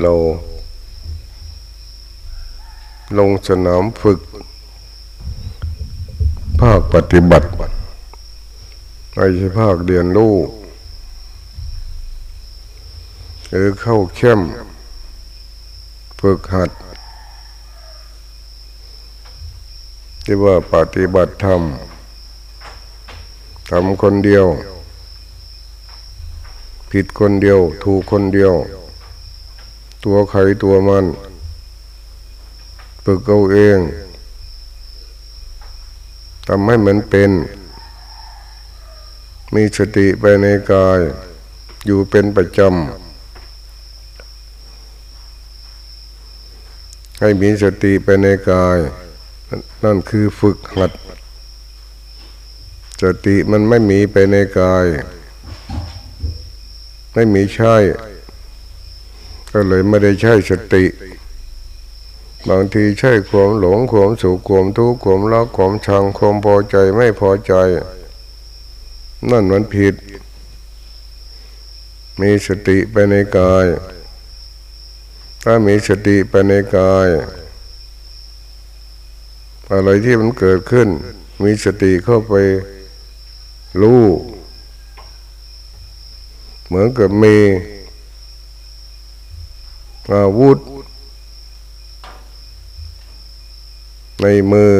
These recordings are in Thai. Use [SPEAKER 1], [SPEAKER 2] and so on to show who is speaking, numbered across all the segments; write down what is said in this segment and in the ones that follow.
[SPEAKER 1] เรา ลงสนามฝึก ภาคปฏิบัติไม่ใช่ภาคเรียนรู้หรือเข้าเข้มฝึกหัดที่ว่าปฏิบัติธรรมทำคนเดียว ผิดคนเดียว ถูกคนเดียว ตัวใครตัวมันฝึกเอาเองทำให้เหมือนเป็น มีสติไปในกาย อยู่เป็นประจำ ให้มีสติไปในกาย นั่นคือฝึกหัด สติมันไม่มีไปในกาย ไม่มีใช่ ก็เลยไม่ได้ใช่สติ บางทีใช่ความหลงความสุขความทุกข์ความรักความชังความพอใจไม่พอใจ นั่นมันผิด มีสติไปในกาย ถ้ามีสติไปในกาย อะไรที่มันเกิดขึ้น มีสติเข้าไปรู้เหมือนกับมี อาวุธ ในมือ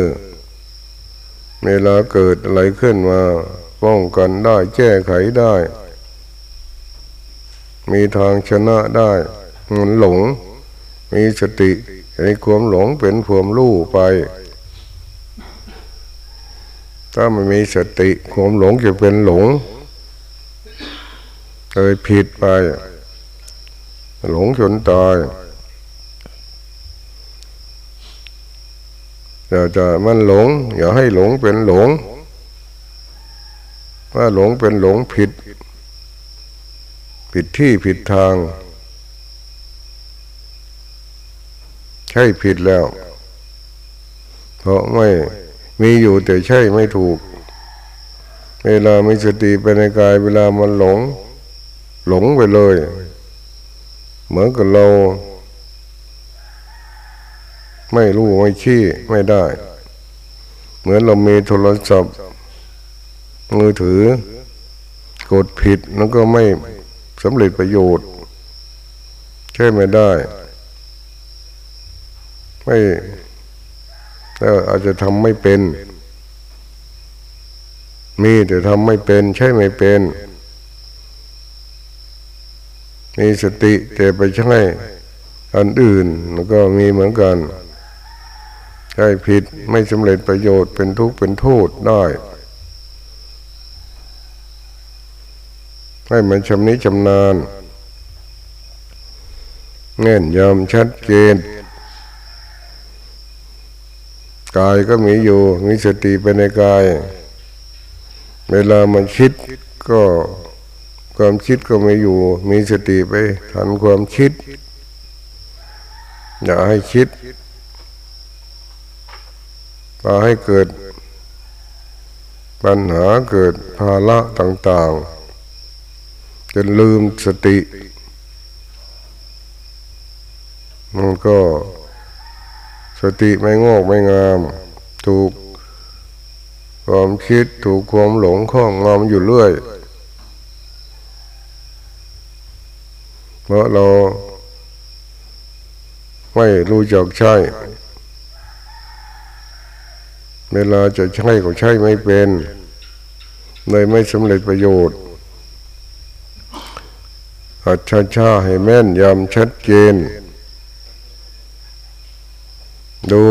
[SPEAKER 1] เวลาเกิดอะไรขึ้นมาป้องกันได้แก้ไขได้ มีทางชนะได้มันหลง มีสติในความหลงเป็นความรู้ไป ถ้าไม่มีสติความหลงจะเป็นหลงเลยผิดไป หลงจนตายอย่าจะมันหลง อย่าให้หลงเป็นหลง ว่าหลงเป็นหลงผิด ผิดที่ผิดทาง ใช่ผิดแล้ว เพราะไม่มีอยู่แต่ใช่ไม่ถูก เวลามีสติไปในกายเวลามันหลง หลงไปเลย เหมือนกับเรา ไม่รู้ไม่ชี้ไม่ได้ เหมือนเรามีโทรศัพท์มือถือกดผิดแล้วก็ไม่สำเร็จประโยชน์ใช่ไม่ได้ ไม่แล้วอาจจะทำไม่เป็น มีแต่ทำไม่เป็น ใช่ไม่เป็น มีสติแต่ไปใช่อันอื่นแล้วก็มีเหมือนกันใช่ผิดไม่สำเร็จประโยชน์เป็นทุกข์เป็นโทษได้ ให้มันชำนิชำนาญเง่นยำชัดเจนกายก็มีอยู่ มีสติไปในกาย เวลามันคิดก็ ความคิดก็ไม่อยู่ มีสติไปทันความคิด อย่าให้คิดพาให้เกิด ปัญหาเกิดภาระต่างๆ จนลืมสติมันก็สติไม่งอกไม่งาม ถูกความคิดถูกความหลงข้องงอมอยู่เรื่อย เพราะเราไม่รู้จักใช่เวลาจะใช่ก็ใช่ไม่เป็นเลยไม่สำเร็จประโยชน์อัจฉริให้แม่นยำชัดเจน ดู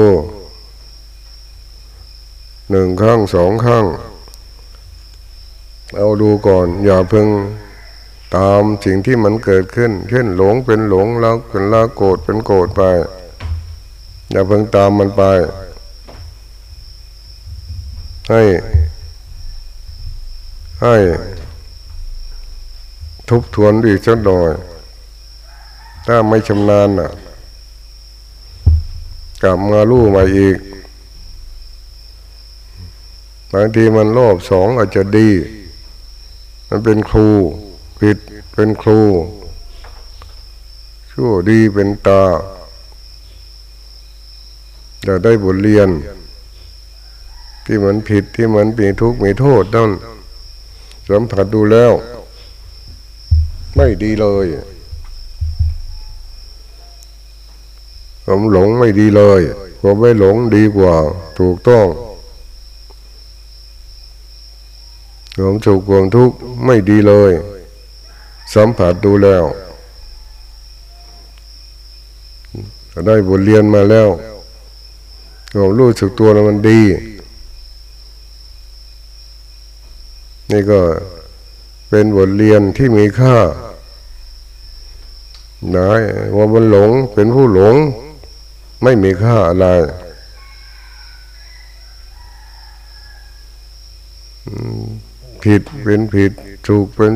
[SPEAKER 1] หนึ่งข้างสองข้าง เอาดูก่อน อย่าเพิ่ง ตามสิ่งที่มันเกิดขึ้น เช่นหลงเป็นหลงแล้วเป็นละโกรธเป็นโกรธไป อย่าเพิ่งตามมันไป ให้ ให้ทบทวนดีสักหน่อย ถ้าไม่ชำนาญอะ กลับมาลู่มาอีก บางทีมันรอบสองอาจจะดี มันเป็นครู ผิดเป็นครู ชั่วดีเป็นตาจะได้บทเรียน ที่มันผิดที่มันมีทุกข์มีโทษนั่นสัมผัสดูแล้ว ไม่ดีเลยผมหลงไม่ดีเลยผมไม่หลงดีกว่า ถูกต้องผมสุขความทุกข์ไม่ดีเลย สัมผัสดูแล้วได้บทเรียนมาแล้วผมรู้สึกตัวแล้วมันดี นี่ก็เป็นบทเรียนที่มีค่านะว่ามันหลงเป็นผู้หลง ไม่มีค่าอะไรผิดเป็นผิดสุขเป็น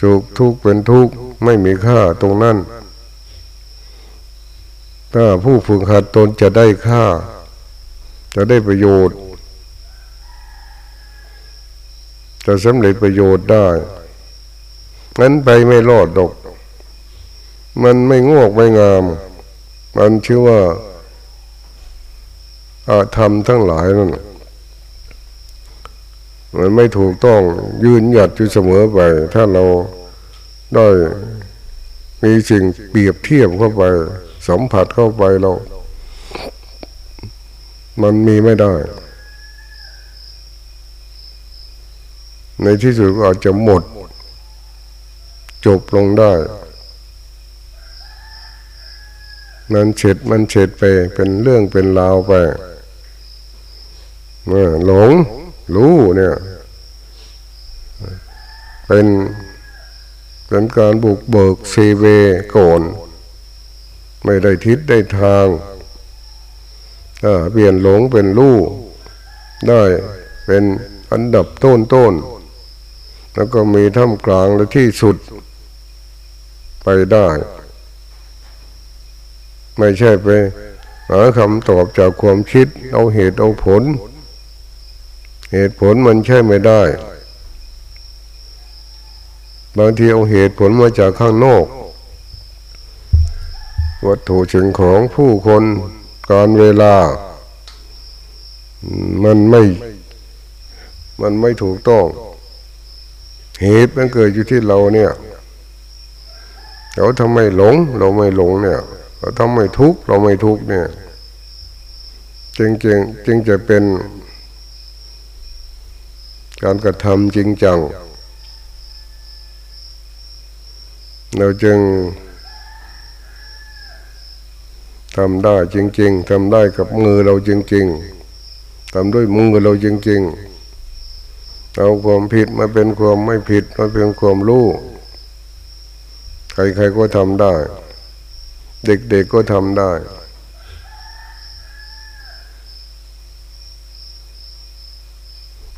[SPEAKER 1] สุขทุกข์เป็นทุกข์ไม่มีค่าตรงนั้น ถ้าผู้ฝึกหัดตนจะได้ค่า จะได้ประโยชน์ จะสำเร็จประโยชน์ได้ งั้นไปไม่รอดดอกมันไม่งอกไม่งาม มันชื่อว่าอาธรรมทั้งหลายนั่น มันไม่ถูกต้องยืนหยัดอยู่เสมอไป ถ้าเราได้มีสิ่งเปรียบเทียบเข้าไป สัมผัสเข้าไปเรา มันมีไม่ได้ ในที่สุดก็อาจจะหมด จบลงได้ มันเฉดมันเฉดไปเป็นเรื่องเป็นราวไปหลง รู้เนี่ย เป็นเป็นการบุกเบิกเซเวก่อน ไม่ได้ทิศได้ทางเปลี่ยนหลงเป็นรู้ได้เป็นอันดับต้นต้น แล้วก็มีท่ามกลางและที่สุดไปได้ ไม่ใช่ไปหาคำตอบจากความคิด เอาเหตุเอาผล เหตุผลมันใช่ไม่ได้ บางทีเอาเหตุผลมาจากข้างนอก วัตถุสิ่งของผู้คนการเวลา มันไม่ มันไม่ถูกต้อง เหตุมันเกิดอยู่ที่เราเนี่ยเราทำไมหลง เราไม่หลงเนี่ยเราทำไมทุกข์เราไม่ทุกข์เนี่ย จริงจริงจึงจะเป็น การกระทำจริงจัง เราจึงทำได้จริง ๆทำได้กับมือเราจริง ๆทำด้วยมือเราจริง ๆ เอาความผิดมาเป็นความไม่ผิดมาเป็นความรู้ใครๆก็ทำได้ เด็กๆก็ทำได้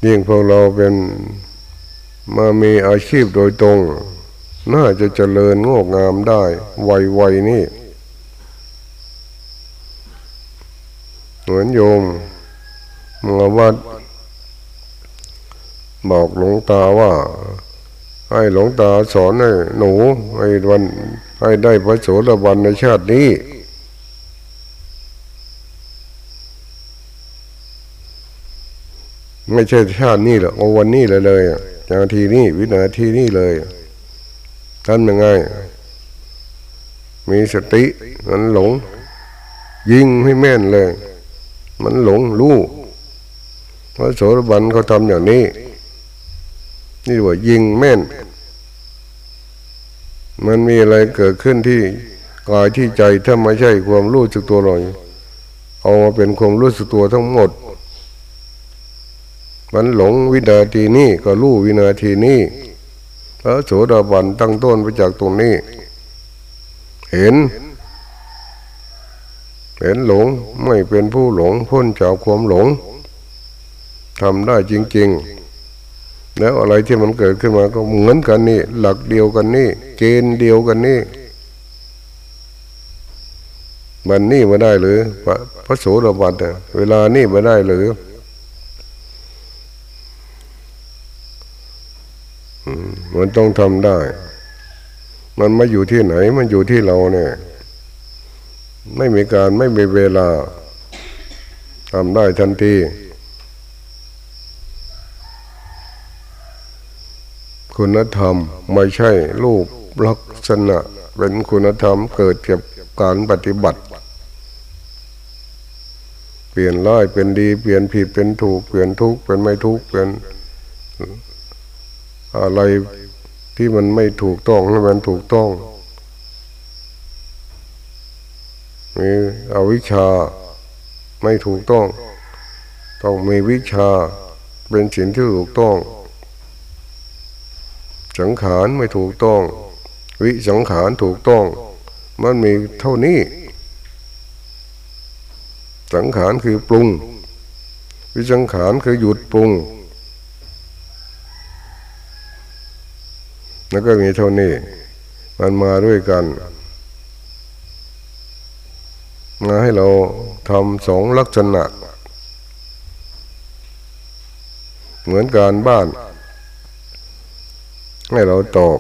[SPEAKER 1] ยิ่งพวกเราเป็นมามีอาชีพโดยตรง น่าจะเจริญงอกงามได้ไวๆนี่ เหมือนโยมมาวัด บอกหลวงตาว่า ให้หลวงตาสอนให้หนู ให้วันให้ได้พระโสดาบันในชาตินี้ ไม่ใช่ชาตินี้หรอกเอาวันนี้เลยเลยนาทีนี้วินาทีนี้เลยทำยังไงมีสติมันหลง ยิงให้แม่นเลย มันหลงรู้พระโสดาบันเขาทำอย่างนี้ นี่ว่ายิงแม่น มันมีอะไรเกิดขึ้นที่กายที่ใจถ้าไม่ใช่ความรู้สึกตัวหน่อยเอามาเป็นความรู้สึกตัวทั้งหมด มันหลงวินาทีนี้ก็รู้วินาทีนี้พระโสดาบันตั้งต้นไปจากตรงนี้ เห็น เห็นหลงไม่เป็นผู้หลงพ้นจากความหลงทำได้จริง ๆ แล้วอะไรที่มันเกิดขึ้นมาก็เหมือนกันนี่ หลักเดียวกันนี่ เกณฑ์เดียวกันนี่มันนี่มาได้หรือพระโสดาบันเวลานี่มาได้หรือ มันต้องทำได้ มันไมาอยู่ที่ไหน มันอยู่ที่เราเนี่ย ไม่มีการไม่มีเวลาทำได้ทันที คุณธรรมไม่ใช่รูปลักษณะ เป็นคุณธรรมเกิดกับการปฏิบัติ เปลี่ยนร้ายเป็นดี เปลี่ยนผิดเป็นถูก เปลี่ยนทุกข์เป็นไม่ทุกข์เป็น อะไรที่มันไม่ถูกต้องให้มันถูกต้องมีอวิชชาไม่ถูกต้อง ต้องมีวิชาเป็นสิ่งที่ถูกต้อง สังขารไม่ถูกต้อง วิสังขารถูกต้อง มันมีเท่านี้ สังขารคือปรุง วิสังขารคือหยุดปรุง แล้วก็มีเท่านี้ มันมาด้วยกัน มาให้เราทำสองลักษณะ เหมือนการบ้าน ให้เราตอบ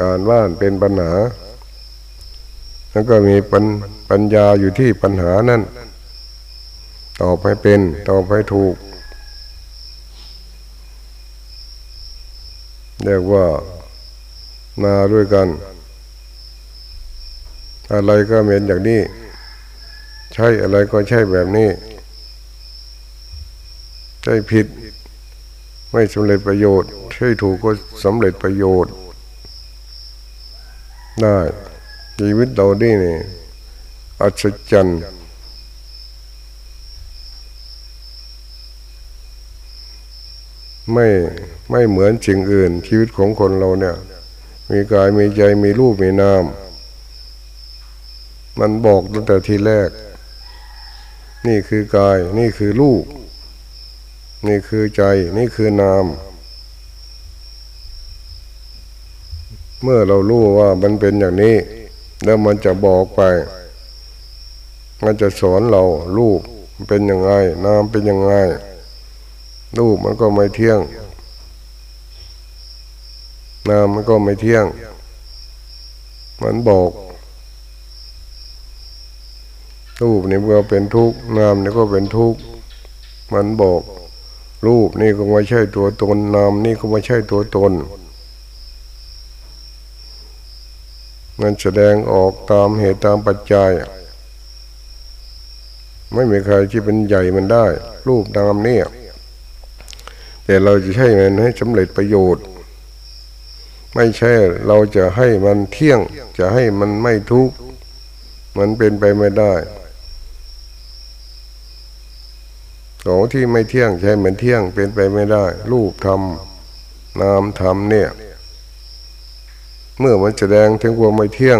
[SPEAKER 1] การบ้านเป็นปัญหา แล้วก็มีปัญปญญาอยู่ที่ปัญหานั้นตอบให้เป็นตอบให้ถูก เรียกว่ามาด้วยกัน อะไรก็เหม็นอย่างนี้ ใช่อะไรก็ใช่แบบนี้ใช่ผิด ไม่สำเร็จประโยชน์ ใช่ถูกก็สำเร็จประโยชน์ ได้ชีวิตเราดีนี่อัศจรรย์ไม่ ไม่เหมือนสิ่งอื่น ชีวิตของคนเราเนี่ย มีกายมีใจมีรูปมีนามมันบอกตั้งแต่ทีแรก นี่คือกาย นี่คือรูป นี่คือใจ นี่คือนาม เมื่อเรารู้ว่ามันเป็นอย่างนี้ แล้วมันจะบอกไป มันจะสอนเรารูปเป็นยังไง นามเป็นยังไงรูปมันก็ไม่เที่ยง นามมันก็ไม่เที่ยง มันบอกรูปนี่ก็เป็นทุกข์นามนี่ก็เป็นทุกข์มันบอก รูปนี่ก็ไม่ใช่ตัวตน นามนี่ก็ไม่ใช่ตัวตน มันแสดงออกตามเหตุตามปัจจัย ไม่มีใครที่เป็นใหญ่มันได้ รูปนามเนี่ยแต่เราจะใช้มันให้สำเร็จประโยชน์ ไม่ใช่เราจะให้มันเที่ยง จะให้มันไม่ทุกข์มันเป็นไปไม่ได้ของที่ไม่เที่ยงใช่เหมือนเที่ยงเป็นไปไม่ได้ รูปธรรมนามธรรมเนี่ย เมื่อมันแสดงถึงความไม่เที่ยง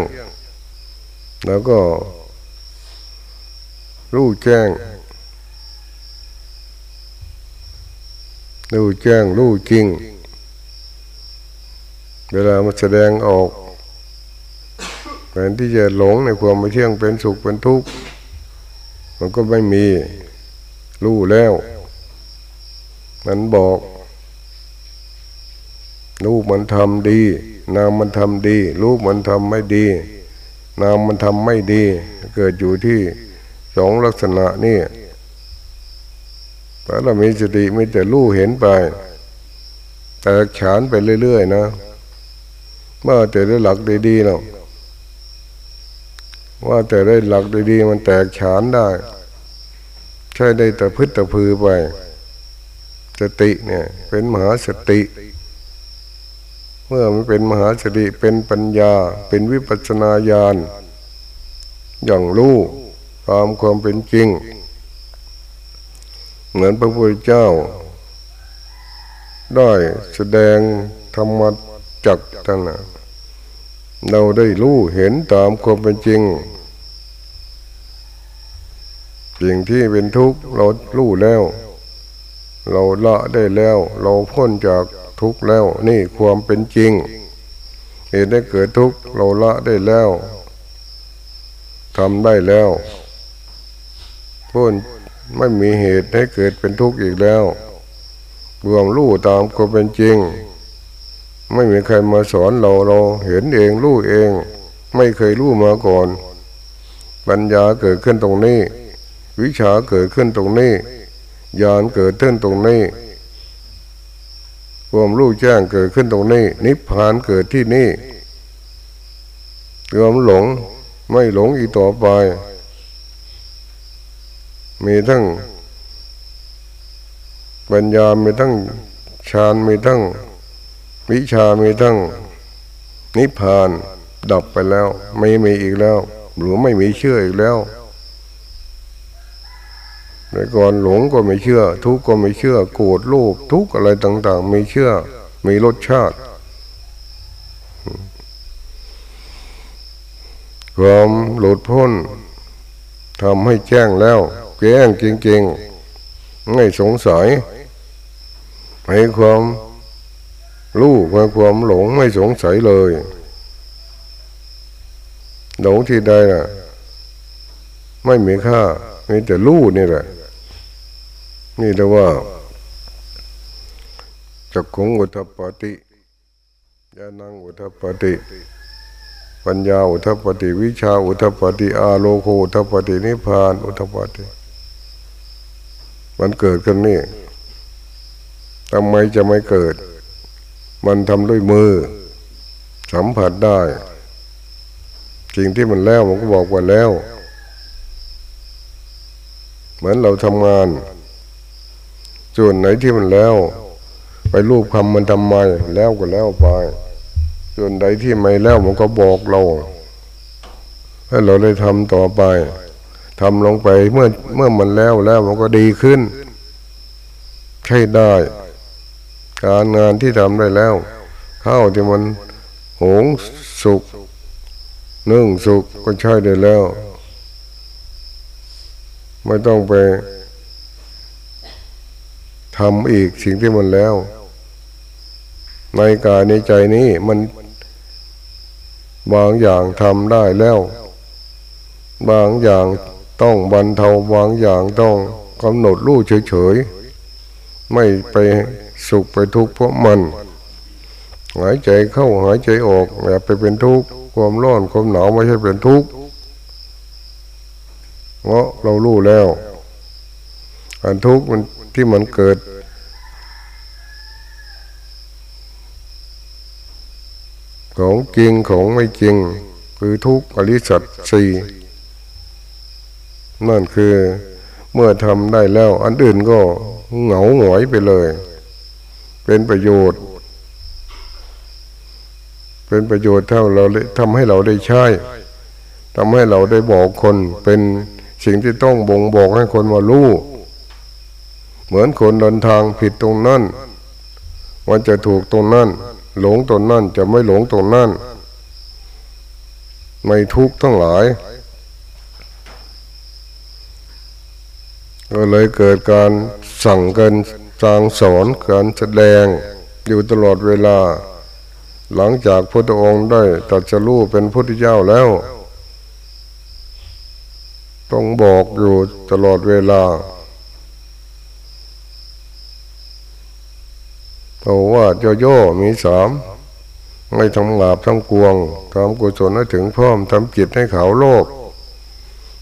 [SPEAKER 1] แล้วก็รู้แจ้งรู้แจ้งรู้จริง เวลามันแสดงออกแทนที่จะหลงในความไม่เที่ยงเป็นสุขเป็นทุกข์มันก็ไม่มีรู้แล้ว มันบอกรูปมันทำดี นามมันทำดี รูปมันทำไม่ดี นามมันทำไม่ดี เกิดอยู่ที่สองลักษณะนี่พระเรามีสติไม่แต่รู้เห็นไป แต่ฉานไปเรื่อยๆนะ เมื่อแต่ได้หลักดีๆเนาะว่าแต่ได้หลักดีๆมันแตกฉานได้ ใช่ได้แต่พึ่งแต่พือไปสติเนี่ย เป็นมหาสติ เมื่อมันเป็นมหาสติเป็นปัญญา เป็นวิปัสนาญาณอย่างรู้ตามความเป็นจริง เหมือนพระพุทธเจ้า ได้แสดงธรรมจักทั้งนั้น เราได้รู้เห็นตามความเป็นจริงสิ่งที่เป็นทุกข์เรารู้แล้ว เราละได้แล้ว เราพ้นจากทุกข์แล้ว นี่ความเป็นจริงเหตุได้เกิดทุกข์เราละได้แล้วทำได้แล้วพ้นไม่มีเหตุให้เกิดเป็นทุกข์อีกแล้วรวมรู้ตามความเป็นจริง ไม่มีใครมาสอนเราเราเห็นเองรู้เอง ไม่เคยรู้มาก่อน ปัญญาเกิดขึ้นตรงนี้ วิชาเกิดขึ้นตรงนี้ญาณเกิดขึ้นตรงนี้ความรู้แจ้งเกิดขึ้นตรงนี้ นิพพานเกิดที่นี่ความหลงไม่หลงอีกต่อไป มีทั้งปัญญามีทั้งฌานมีทั้ง วิชามีทั้งนิพพานดับไปแล้ว ไม่มีอีกแล้ว หรือไม่มีเชื่ออีกแล้วในก่อนหลงก็ไม่เชื่อ ทุกข์ก็ไม่เชื่อ โกรธโลภทุกข์อะไรต่าง ๆ ไม่เชื่อ มีรสชาติความหลุดพ้นทำให้แจ้งแล้ว แจ้งจริงๆไม่สงสัยให้ความ รู้ความหลงไม่สงสัยเลย หลงที่ใดน่ะ ไม่มีค่ามีแต่รู้นี่แหละ นี่เรียกว่าจักขงอุทปติยานังอุทปติปัญญาอุทปติวิชาอุทปติอาโลโคอุทปตินิพานอุทปติมันเกิดขึ้นนี่ทำไมจะไม่เกิด มันทำด้วยมือ สัมผัสได้สิ่งที่มันแล้วมันก็บอกว่าแล้ว เหมือนเราทำงาน ส่วนไหนที่มันแล้ว ไปรูปคำมันทำไมแล้วก็แล้วไป ส่วนใดที่ไม่แล้วมันก็บอกเราให้เราได้ทำต่อไปทำลงไปเมื่อเมื่อมันแล้วแล้วมันก็ดีขึ้น ใช่ได้ การงานที่ทำได้แล้วข้าวที่มันหงสุกนึ่งสุกก็ใช่ได้แล้ว ไม่ต้องไปทำอีกสิ่งที่มันแล้ว ในกายในใจนี้มันบางอย่างทำได้แล้ว บางอย่างต้องบรรเทาบางอย่างต้องกำหนดรู้เฉยๆ ไม่ไป สุขไปทุกข์เพราะมัน หายใจเข้าหายใจออกอย่าไปเป็นทุกข์ความร้อนความหนาวไม่ใช่เป็นทุกข์เพราะเรารู้แล้วอันทุกข์มันที่มันเกิด ของจริงของไม่จริง คือทุกข์อริสัตสี่นั่นคือเมื่อทำได้แล้ว อันอื่นก็เหงาหงอยไปเลย เป็นประโยชน์ เป็นประโยชน์เท่าเราทำให้เราได้ใช้ทำให้เราได้บอกคนเป็นสิ่งที่ต้องบ่งบอกให้คนมารู้เหมือนคนเดินทางผิดตรงนั้นมันจะถูกตรงนั้น หลงตรงนั้นจะไม่หลงตรงนั้นไม่ทุกข์ทั้งหลายก็เลยเกิดการสั่งกัน สร้างสอนการแสดงอยู่ตลอดเวลา หลังจากพระองค์ได้ตัดสรู้เป็นพุทธเจ้าแล้ว ต้องบอกอยู่ตลอดเวลาโอว่าโย่มีสามไม่ทำบาปทำกวงทำกุศลให้ถึงพร้อมทำจิตให้เขาโลก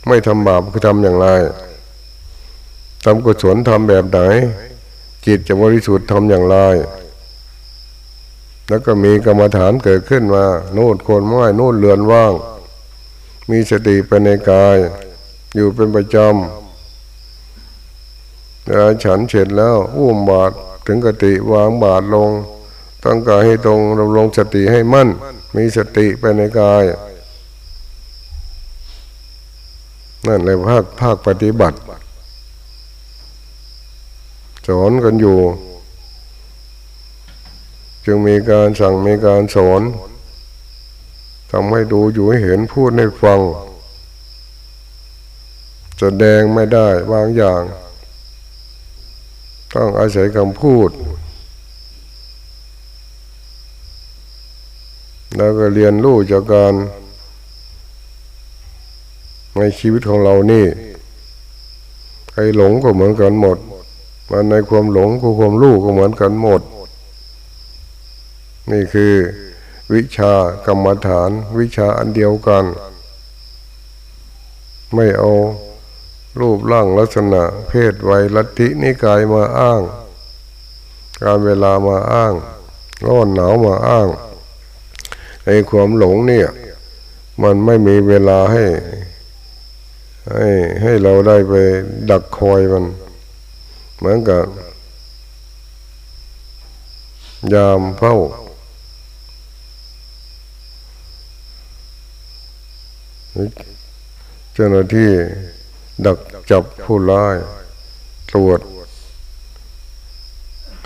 [SPEAKER 1] ไม่ทำบาปคือทำอย่างไรทำกุศลทำแบบไหน จิตจะบริสุทธิ์ทำอย่างไร แล้วก็มีกรรมฐานเกิดขึ้นมา โน่นโคนไม้โน่นเรือนว่าง มีสติไปในกาย อยู่เป็นประจำแล้วฉันเสร็จแล้วอุ้มบาตรถึงกติวางบาทลง ตั้งกายให้ตรงดำรงสติให้มั่น มีสติไปในกายนั่นเลยภาคภาคปฏิบัติ สอนกันอยู่ จึงมีการสั่งมีการสอนทำให้ดูอยู่ให้เห็นพูดให้ฟังแสดงไม่ได้บางอย่าง ต้องอาศัยคำพูด แล้วก็เรียนรู้จากการ ในชีวิตของเรานี่ใครหลงก็เหมือนกันหมด มันในความหลงกับความรู้ก็เหมือนกันหมด นี่คือ วิชากรรมฐาน วิชาอันเดียวกัน ไม่เอารูปร่างลักษณะ เพศวัยลัทธินิกายมาอ้าง การเวลามาอ้างร้อนหนาวมาอ้างในความหลงเนี่ย มันไม่มีเวลาให้ ให้ให้เราได้ไปดักคอยมัน เหมือนกับยามเฝ้าเจ้าหน้าที่ดักจับผู้ร้ายตรวจ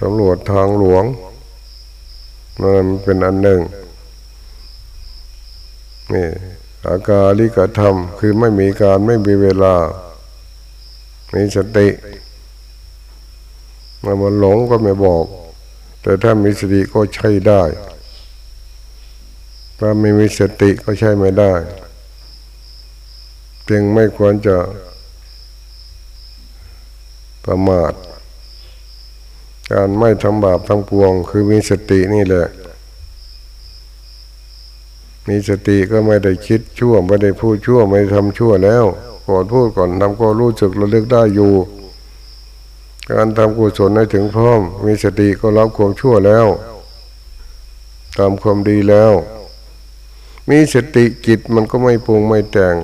[SPEAKER 1] ตำรวจทางหลวงมันเป็นอันหนึ่งนี่อาการลิกธรรมคือไม่มีการไม่มีเวลา มีสติ มันมันหลงก็ไม่บอก แต่ถ้ามีสติก็ใช้ได้ถ้าไม่มีสติก็ใช้ไม่ได้ จึงไม่ควรจะประมาท การไม่ทำบาปทำปวง คือมีสตินี่แหละ มีสติก็ไม่ได้คิดชั่ว ไม่ได้พูดชั่ว ไม่ทำชั่วแล้วก่อนพูดก่อนทำก็รู้สึกระลึกได้อยู่ การทำกุศลให้ถึงพร้อม มีสติก็รับความชั่วแล้วทำความดีแล้ว มีสติจิตมันก็ไม่ปรุงไม่แต่ง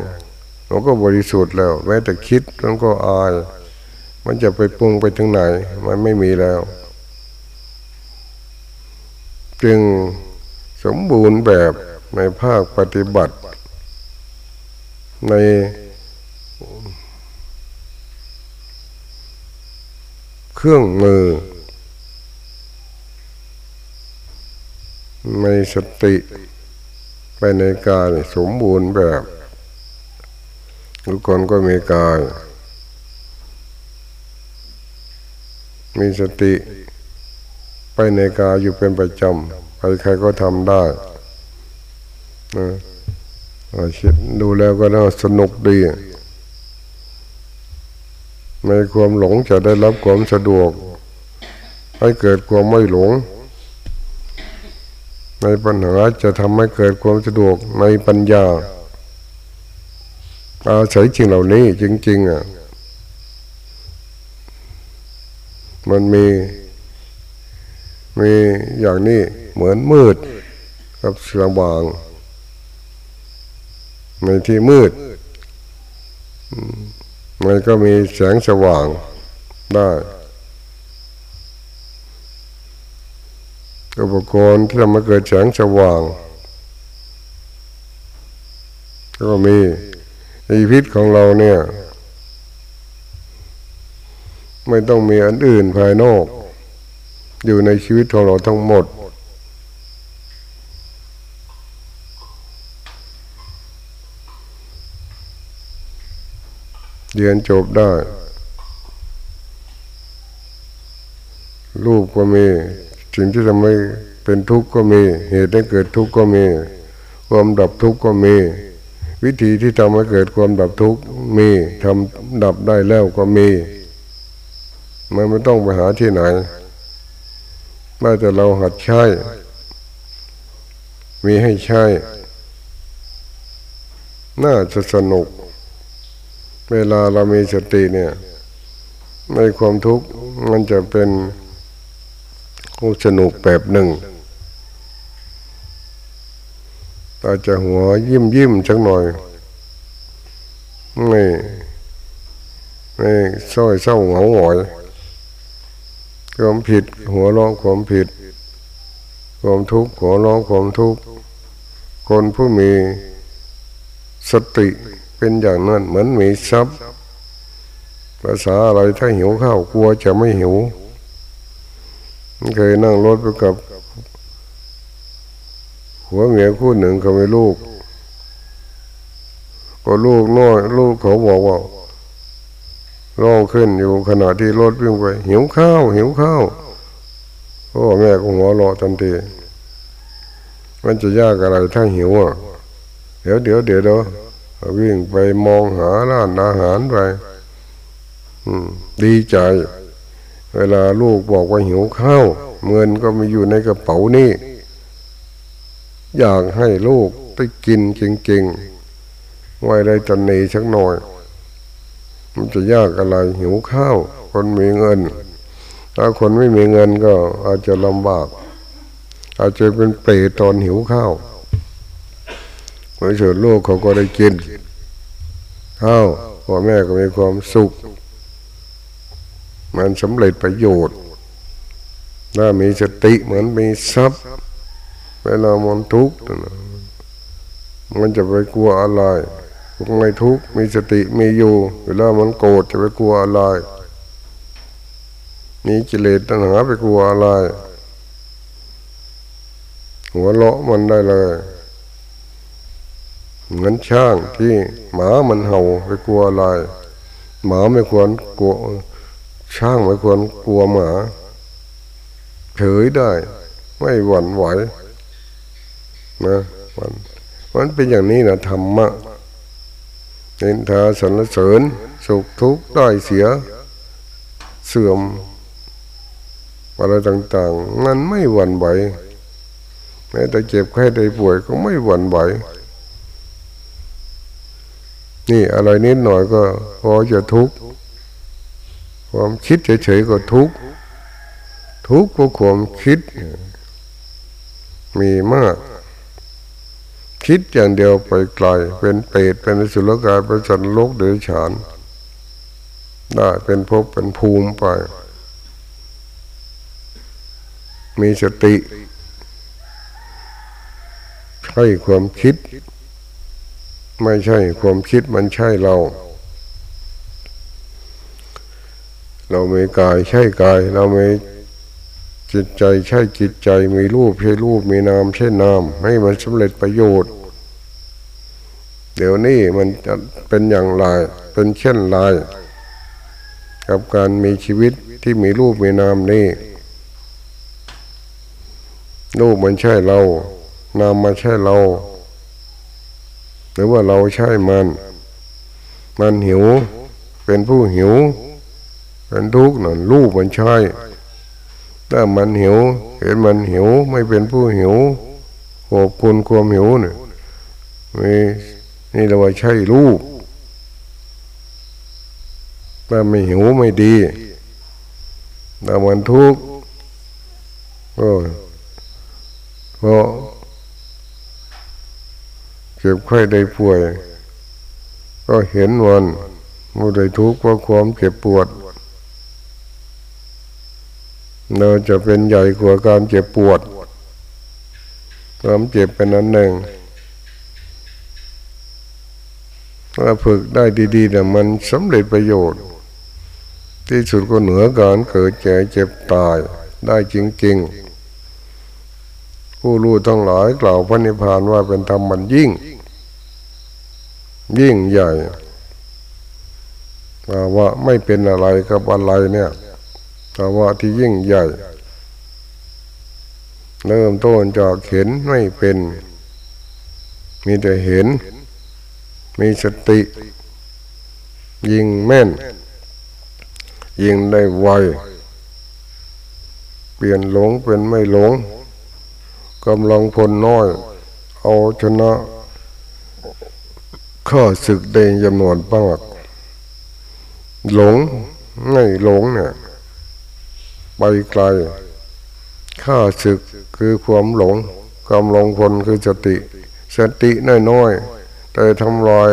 [SPEAKER 1] มันก็บริสุทธิ์แล้ว แม้แต่คิดมันก็อาย มันจะไปปรุงไปถึงไหน มันไม่มีแล้ว จึงสมบูรณ์แบบในภาคปฏิบัติในเค รื่องมือในสติไปในการสมบูรณ์แบบทุกคนก็มีกาย มีสติ ไปในกายอยู่เป็นประจำใครใครก็ทำได้นะคิดดูแล้วก็น่าสนุกดี ในความหลงจะได้รับความสะดวก ให้เกิดความไม่หลง ในปัญหาจะทำให้เกิดความสะดวกในปัญญาอาศัยจริงเหล่านี้จริง ๆอะมันมีมีอย่างนี้เหมือนมืดกับสว่าง ในที่มืด มันก็มีแสงสว่างได้อุปกรณ์ที่ทำให้เกิดแสงสว่าง ก็มีชีวิตของเราเนี่ย ไม่ต้องมีอันอื่นภายนอก อยู่ในชีวิตของเราทั้งหมด เรียนจบได้ รูปก็มี สิ่งที่ทำให้เป็นทุกข์ก็มี เหตุให้เกิดทุกข์ก็มี ความดับทุกข์ก็มี วิธีที่ทำให้เกิดความดับทุกข์มีทำดับได้แล้วก็มีมันไม่ต้องไปหาที่ไหนว่าแต่เราหัดใช้ มีให้ใช้ น่าจะสนุก เวลาเรามีสติเนี่ย ในความทุกข์มันจะเป็นสนุกแบบหนึ่งอาจจะหัวยิ้มยิ้มสักหน่อยไม่ไม่ซ้อยเศร้าเหงาหงอยความผิดหัวร้องความผิด ความทุกข์หัวร้องความทุกข์คนผู้มีสติ เป็นอย่างนั้นเหมือนมีทรัพย์ภาษาอะไรถ้าหิวข้าวกลัวจะไม่หิวเคยนั่งรถไปกับหัวเมียคู่หนึ่งเขาไม่ลูก ก็ลูกน้อยลูกเขาบอกว่าร้องขึ้นอยู่ขณะที่รถวิ่งไป หิวข้าว หิวข้าวพ่อแม่ก็หัวเราะทันทีมันจะยากอะไรถ้าหิวอะ เดี๋ยวเดี๋ยวเดี๋ยวเดี๋ยว วิ่งไปมองหาร้านอาหารไปดีใจ เวลาลูกบอกว่าหิวข้าวเงินก็มีอยู่ในกระเป๋านี่ อยากให้ลูกได้กินจริงๆไว้ได้จันนีชักหน่อย มันจะยากอะไรหิวข้าว คนมีเงิน ถ้าคนไม่มีเงินก็อาจจะลำบาก อาจจะเป็นเปรตตอนหิวข้าว เมื่อเฉิดลูกเขาก็ได้กินข้าวพ่อแม่ก็มีความสุข มันสำเร็จประโยชน์ถ้ามีสติเหมือนมีทรัพย์เวลามันทุกข์มันจะไปกลัวอะไรไม่ทุกข์มีสติมีอยู่ เวลามันโกรธจะไปกลัวอะไรมีกิเลสตัณหาไปกลัวอะไร หัวเราะมันได้เลย เหมือนช่างที่หมามันเห่าไปกลัวอะไรหมาไม่ควรกลัวช่างไม่ควรกลัวหมา เฉยได้ ไม่หวั่นไหวนะมันมันเป็นอย่างนี้นะธรรมะเห็นทาสรรเสริญสุขทุกข์ได้เสีย เสื่อมอะไรต่าง ๆ มันไม่หวั่นไหวแม้แต่เจ็บไข้ได้ป่วยก็ไม่หวั่นไหว นี่อะไรนิดหน่อยก็พอจะทุกข์ความคิดเฉยๆก็ทุกข์ทุกข์เพราะความคิด มีมาก คิดอย่างเดียวไปไกล เป็นเปรตเป็นสุรกายเป็นสันโลกเดือดฉานได้เป็นภพเป็นภูมิไป มีสติ ใช่ความคิด ไม่ใช่ความคิดมันใช่เรา เรามีกายใช่กาย เรามีจิตใจใช่จิตใจมีรูปใช่รูปมีนามใช่นาม ให้มันสำเร็จประโยชน์ เดี๋ยวนี้มันจะเป็นอย่างไรเป็นเช่นไรกับการมีชีวิตที่มีรูปมีนามนี่รูปมันใช่เรา นามมันใช่เรา หรือว่าเราใช่มัน มันหิว เป็นผู้หิว เป็นทุกข์นั่นรูปมันใช่ถ้ามันหิว เห็นมันหิว ไม่เป็นผู้หิวขอบคุณความหิวเนี่ยมีนี่เราว่าใช่รูปถ้าไม่หิวไม่ดีถ้ามันทุกข์ก็เพราะ จ็บไข้ได้ป่วย ก็เห็นวันมันได้ทุกข์เพราะความเจ็บปวด เราจะเป็นใหญ่กว่าการเจ็บปวด ความเจ็บเป็นนั้นหนึ่งถ้าฝึกได้ดีๆเนี่ยมันสำเร็จประโยชน์ ที่สุดก็เหนือการเกิดแก่เจ็บตายได้จริงๆผู้รู้ทั้งหลายกล่าวพระนิพพานว่าเป็นธรรมมันยิ่ง ยิ่งใหญ่ว่าไม่เป็นอะไรกับอะไรเนี่ยภาวะที่ยิ่งใหญ่ เริ่มต้นจากเห็นไม่เป็น มีแต่เห็น มีสติ ยิงแม่น ยิงได้ไว เปลี่ยนหลงเป็นไม่หลงกำลังพลน้อย เอาชนะ ข้าศึกได้จำนวนมากหลงไม่หลงเนี่ยไปไกลข้าศึกคือความหลงกำลงพลคือสติ สติน้อยๆแต่ทำลาย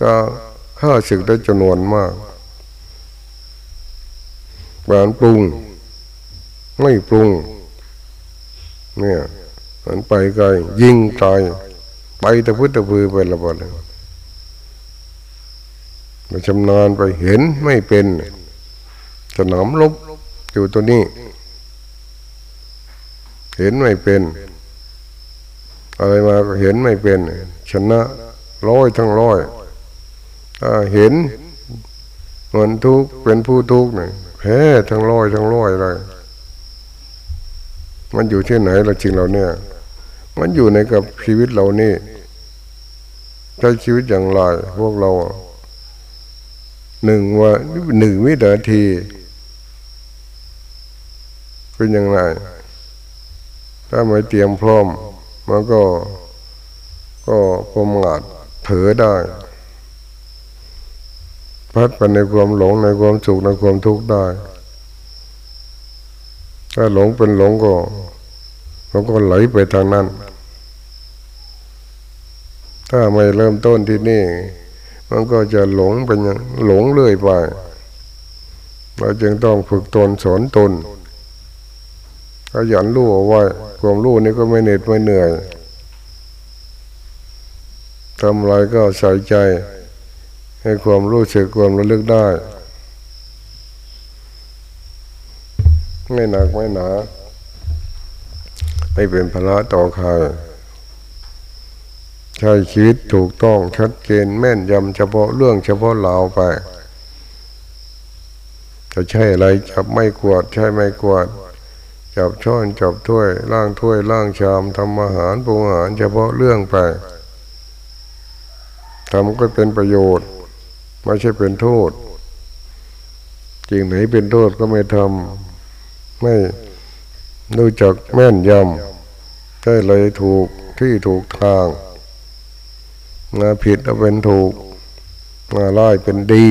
[SPEAKER 1] ก็ข้าศึกได้จำนวนมากการปรุง ไม่ปรุง เนี่ยมันไปไกล ยิงตายไปตะพุตะพือไปละบด มาชำนาญไปเห็นไม่เป็นสนามลบอยู่ตัวนี้ เห็นไม่เป็น อะไรมาก็เห็นไม่เป็น ชนะร้อยทั้งร้อยถ้าเห็นมันทุกเป็นผู้ทุกเนี่ยแพ้ทั้งร้อยทั้งร้อยเลยมันอยู่ที่ไหนเราจริงเราเนี่ย มันอยู่ในกับชีวิตเรานี่ใช้ชีวิตอย่างไรพวกเรา หนึ่งว่าหนึ่งวินาที เป็นยังไงถ้าไม่เตรียมพร้อมมมันก็ ก็ประมาทเผลอได้พัดไปในความหลงในความสุขในความทุกข์ได้ ถ้าหลงเป็นหลงก็มันก็ไหลไปทางนั้น ถ้าไม่เริ่มต้นที่นี่ มันก็จะหลงเป็นอย่างหลงเรื่อยไป เราจึงต้องฝึกตนสอนตนขยันรู้เอาไว้ความรู้นี่ก็ไม่เหน็ดไม่เหนื่อยทำอะไรก็ใส่ใจ ให้ความรู้สึกความระลึกได้ ไม่หนักไม่หนา ไม่เป็นภาระต่อใคร ใช้ชีวิตถูกต้องชัดเจนแม่นยำเฉพาะเรื่องเฉพาะเราไป จะใช่อะไรจับไม่กวด ใช่ไม่กวด จับช้อนจับถ้วยล่างถ้วยล่างชามทำอาหารปรุงอาหารเฉพาะเรื่องไปทำก็เป็นประโยชน์ ไม่ใช่เป็นโทษจริงไหนเป็นโทษก็ไม่ทำไม่รู้จักแม่นยำได้เลยถูกที่ถูกทาง งาผิดเอาเป็นถูกงาร้ายเป็นดี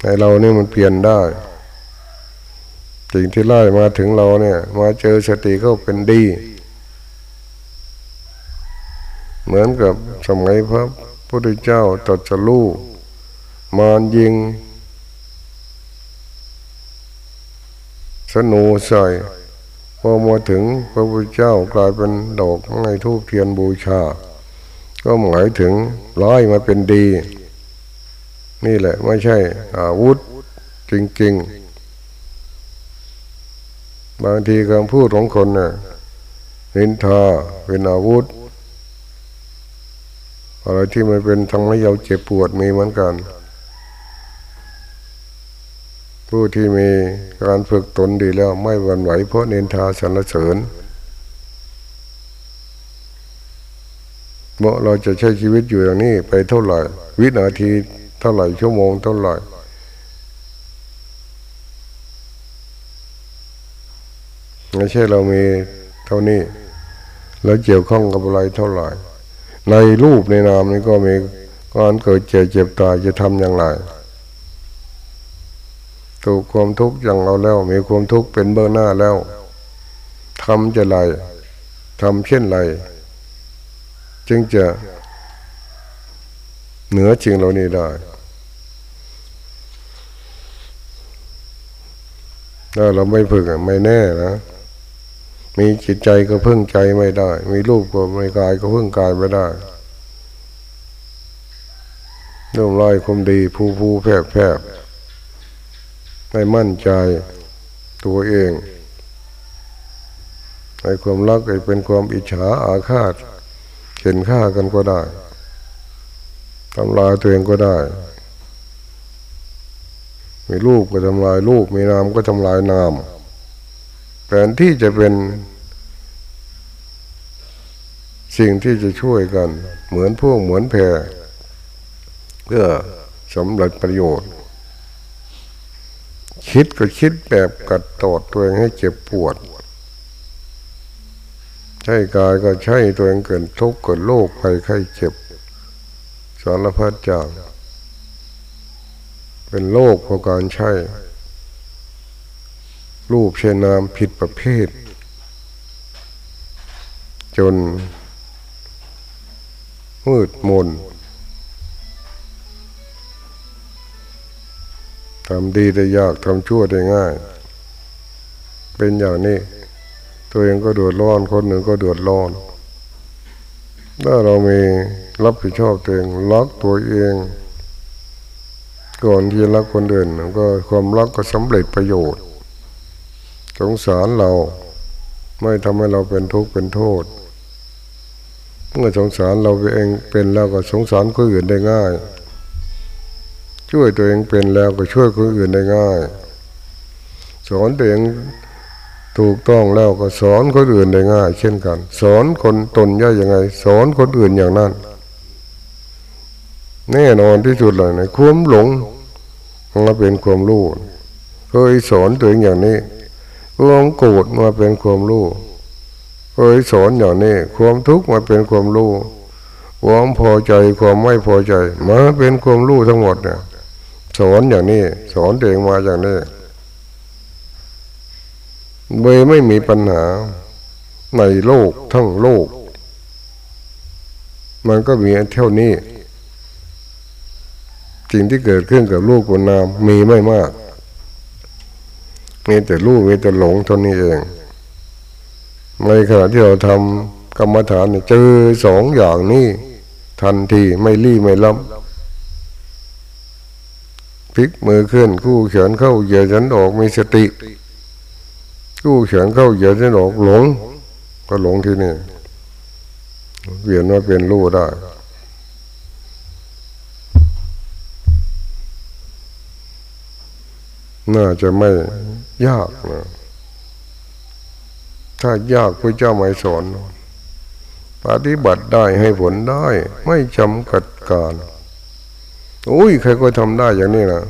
[SPEAKER 1] ในเรานี่มันเปลี่ยนได้สิ่งที่ไล่มาถึงเราเนี่ย มาเจอสติก็เป็นดี เหมือนกับสมัยพระพุทธเจ้าตรัสรู้มารยิง สนูใส่พอมาถึงพระพุทธเจ้ากลายเป็นดอกไม้ทูบเทียนบูชา ก็หมายถึงร้ายมาเป็นดี นี่แหละ ไม่ใช่ อาวุธจริงๆ บางทีคำพูดของคนเนี่ยนินทาเป็นอาวุธ อะไรที่มันเป็นทำให้เราเจ็บปวดมีเหมือนกัน ผู้ที่มีการฝึกตนดีแล้วไม่หวั่นไหวเพราะนินทาสรรเสริญ เมื่อเราจะใช้ชีวิตอยู่อย่างนี้ไปเท่าไหร่ วินาทีเท่าไหร่ชั่วโมงเท่าไหร่ไม่ใช่เรามีเท่านี้แล้วเกี่ยวข้องกับอะไรเท่าไหร่ ในรูปในนามนี้ก็มีการเกิดเจ็บเจ็บตายจะทำอย่างไรถูกความทุกข์อย่างเราแล้ว มีความทุกข์เป็นเบื้องหน้าแล้วทำจะไรทำเช่นไร จึงจะเหนือจริงเรานี้ได้ถ้าเราไม่ฝึกไม่แน่นะมีจิตใจก็พึ่งใจไม่ได้ มีรูปก็ไม่กายก็พึ่งกายไม่ได้ร่มลอยคมดีผู้ผู้แผบแผบไม่มั่นใจตัวเองในความรักเป็นความอิจฉาอาฆาต เห็นฆ่ากันก็ได้ทำลายตัวเองก็ได้ มีรูปก็ทำลายรูป มีนามก็ทำลายนามแผนที่จะเป็น สิ่งที่จะช่วยกัน เหมือนพวกเหมือนแพรเพื่อสำเร็จประโยชน์ คิดก็คิดแบบกัดตอดตัวเองให้เจ็บปวด ใช่กายก็ใช่ตัวเองเกิดทุกข์เกิดโรคภัยไข้เจ็บสารพัดจาก เป็นโรคเพราะการใช้รูปเชนามผิดประเภท จน มืดมนทำดีได้ยากทำชั่วได้ง่าย เป็นอย่างนี้ ตัวเองก็เดือดร้อนคนหนึ่งก็เดือดร้อน ถ้าเรามีรับผิดชอบตัวเองรักตัวเอง ก่อนที่รักคนอื่นก็ความรักก็สำเร็จประโยชน์ สงสารเราไม่ทำให้เราเป็นทุกข์เป็นโทษ เมื่อสงสารเราเองเป็นแล้วก็สงสารคนอื่นได้ง่าย ช่วยตัวเองเป็นแล้วก็ช่วยคนอื่นได้ง่าย สอนตัวเอง ถูกต้องแล้วก็สอนคนอื่นได้ง่าย เช่นกัน สอนคนตนย่าอย่างไง สอนคนอื่นอย่างนั้น แน่นอนที่สุดเลยในความหลงมันเป็นความรู้เคยสอนตัวเองอย่างนี้ความโกรธมาเป็นความรู้เคยสอนอย่างนี้ ความทุกข์มาเป็นความรู้ความพอใจความไม่พอใจมาเป็นความรู้ทั้งหมดเนี่ยสอนอย่างนี้ สอนตัวเด็กมาอย่างนี้ เบยไม่มีปัญหาในโลกทั้งโลก มันก็มีเท่านี้สิ่งที่เกิดขึ้นกับลูกคนนามมีไม่มาก มีแต่ลูกมีแต่หลงเท่านี้เอง ในขณะที่เราทำกรรมฐานเจอสองอย่างนี้ ทันทีไม่รีไม่ล้ำพลิกมือขึ้นคู่เขียนเข้าเหยียดฉันออกมีสติ กู้เขียนเข้าเหยียดฉันออกหลง ก็หลงที่นี่เปลี่ยนมาเป็นรู้ได้น่าจะไม่ยากนะ ถ้ายากพระเจ้าไม่สอน ปฏิบัติได้ให้ผลได้ ไม่จำกัดการโอ้ย ใครก็ทำได้อย่างนี้นะ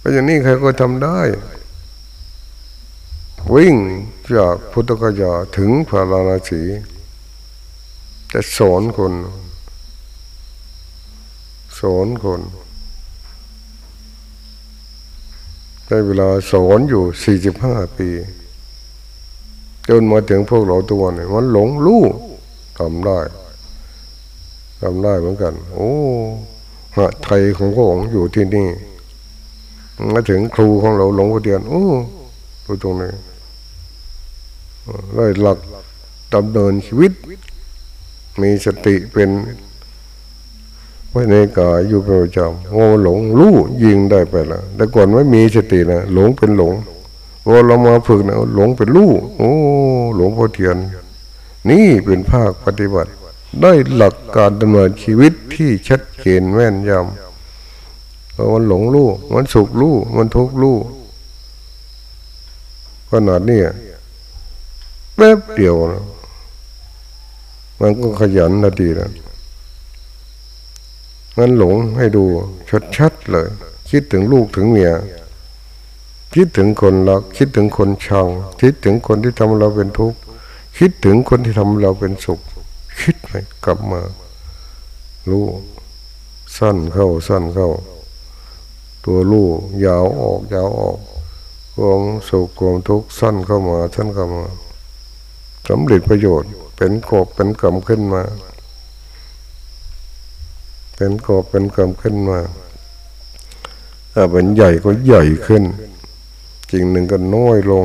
[SPEAKER 1] ก็อย่างนี้ใครก็ทำได้ วิ่งจากพุทธกยาถึงพระราณสีจะสอนคนสอนคนได้เวลาสอนอยู่สี่สิบห้าปี จนมาถึงพวกเราตัวนี่มันหลงรู้ทำได้ทำได้เหมือนกัน โอ้หะไทยของพระองค์อยู่ที่นี่มาถึงครูของเราหลงพ่อเดียนโอ้ดูตรงนี้ ได้หลักดำเนินชีวิต มีสติเป็นไว้ในกายอยู่เป็นประจำโง่หลงรู้ยิงได้ไปแล้วแต่ก่อนไม่มีสตินะหลงเป็นหลงพอเรามาฝึกนะหลงเป็นรู้โอ้หลงพ่อเทียน นี่เป็นภาคปฏิบัติ ได้หลักการดำเนินชีวิตที่ชัดเจนแม่นยำเพราะมันหลงรู้มันสุขรู้มันทุกข์รู้ขนาดนี้ แป๊บเดียวนะมันก็ขยันนาทีนะงั้นหลงให้ดูชัดๆเลย คิดถึงลูกถึงเมียคิดถึงคนรักคิดถึงคนชังคิดถึงคนที่ทำเราเป็นทุกข์คิดถึงคนที่ทำเราเป็นสุข คิดไปกลับมารู้สั้นเข้าสั้นเข้า ตัวรู้ยาวออกยาวออกความสุขความทุกข์สั้นเข้ามาสั้นเข้ามา สำเร็จประโยชน์ เป็นกบเป็นกำขึ้นมา เป็นกอบเป็นกำขึ้นมาถ้าเป็นใหญ่ก็ใหญ่ขึ้น จริงหนึ่งก็น้อยลง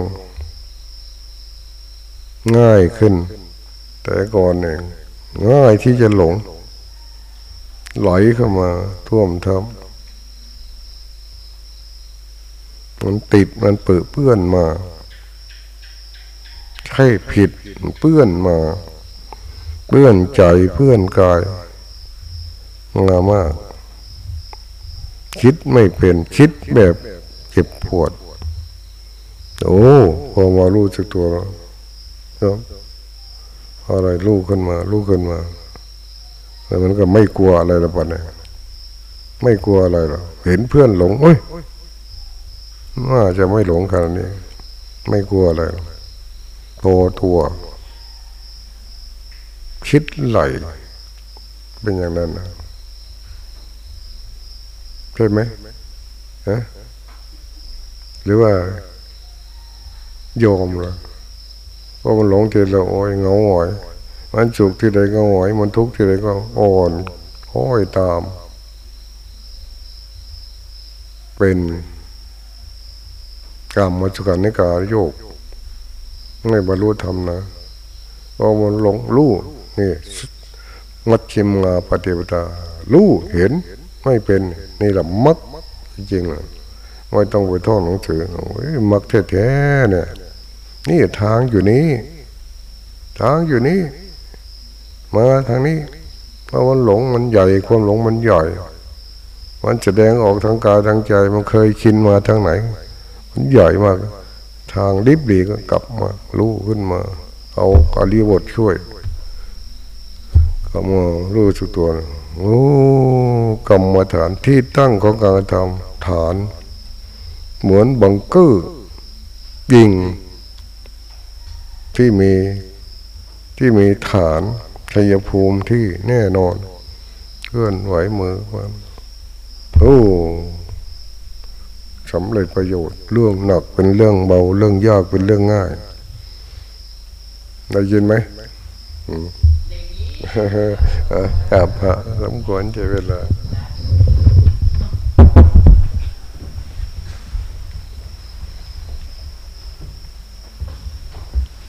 [SPEAKER 1] ง่ายขึ้น แต่ก่อนเองง่ายที่จะหลง ไหลเข้ามาท่วมทับมันติดมันเปื้อเปื้อนมา ใช่ผิดเปื้อนมาเปื้อนใจเปื้อนกายงามาก คิดไม่เป็นคิดแบบเจ็บปวด โอ้พอมารู้จักตัวแล้วอะไรลูกขึ้นมา ลูกขึ้นมาแต่มันก็ไม่กลัวอะไรละปะเนี่ยไม่กลัวอะไรหรอกเห็นเพื่อนหลงเอ้ยน่าจะไม่หลงขนาดนี้ ไม่กลัวอะไร โตตัว คิดไหล เป็นอย่างนั้นนะใช่ไหมฮะหรือว่ายอมหรอเพราะมันหลงทีเราโอ้ยเงาหอย มันสุขที่ใดก็หงอย มันทุกข์ที่ใดก็อ่อนห้อยตาม เป็นกรรมมาจุกันนิการโยก ไม่บรรลุธรรมนะพอมันหลงรู้นี่มัดชิมงาปฏิปทารู้เห็นไม่เป็นนี่แหละมักจริงๆไม่ต้องไปท่องหนังสือมักแท้ๆเนี่ย นี่ทางอยู่นี้ ทางอยู่นี้ มาทางนี้ เพราะมันหลงมันใหญ่ความหลงมันใหญ่มันแสดงออกทางกายทางใจมันเคยชินมาทางไหน มันใหญ่มาก ทางริบดีก็กลับมารู้ขึ้นมา เอาอาลีบทช่วยกลับมารู้สุดตัวโอ้กรรมฐานที่ตั้งของการทำฐาน เหมือนบังเกอร์ยิง ที่มีที่มีฐานชัยภูมิที่แน่นอน เคลื่อนไหวมือความโอ้ สำเร็จประโยชน์ เรื่องหนักเป็นเรื่องเบา เรื่องยากเป็นเรื่องง่าย ได้ยินไหมอืมเออครับพระสมควรใช้เวลา